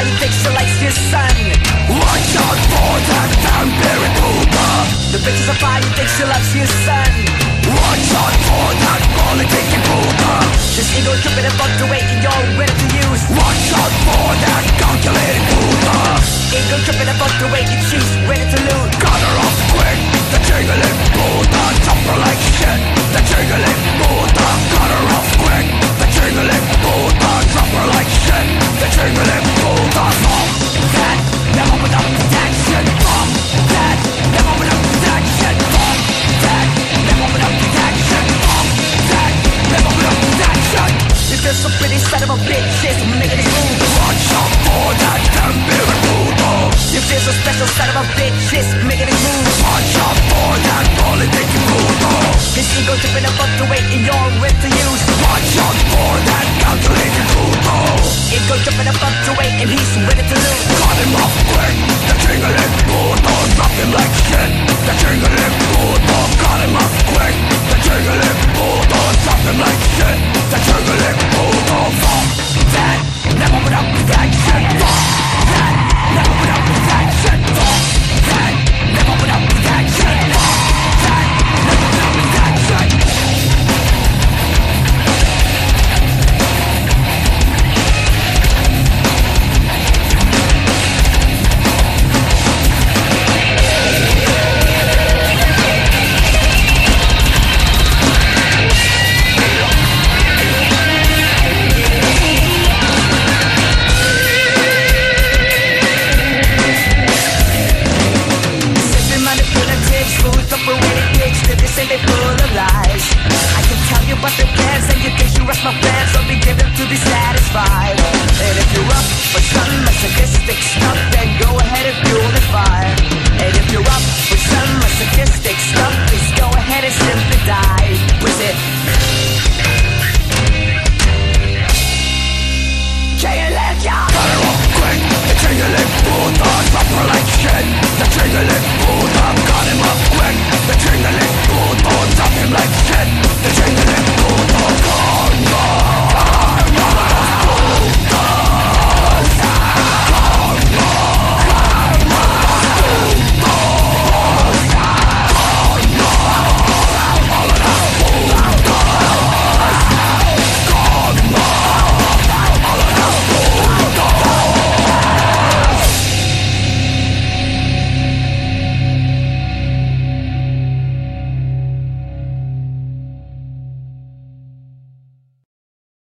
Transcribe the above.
sky Fixed like the sun. Watch out for that damn berry The bitches are fine, fixed like the sun. Watch out for that politicking boomer This ego tripping and fucked away in your to use. Watch out for that calculated boomer son of a bitch, just making it move. One shot for that damn Buddha You feel so special, son of a bitch, just making it move. One shot for that politicking Buddha This ego tripping and fucked away and you're se te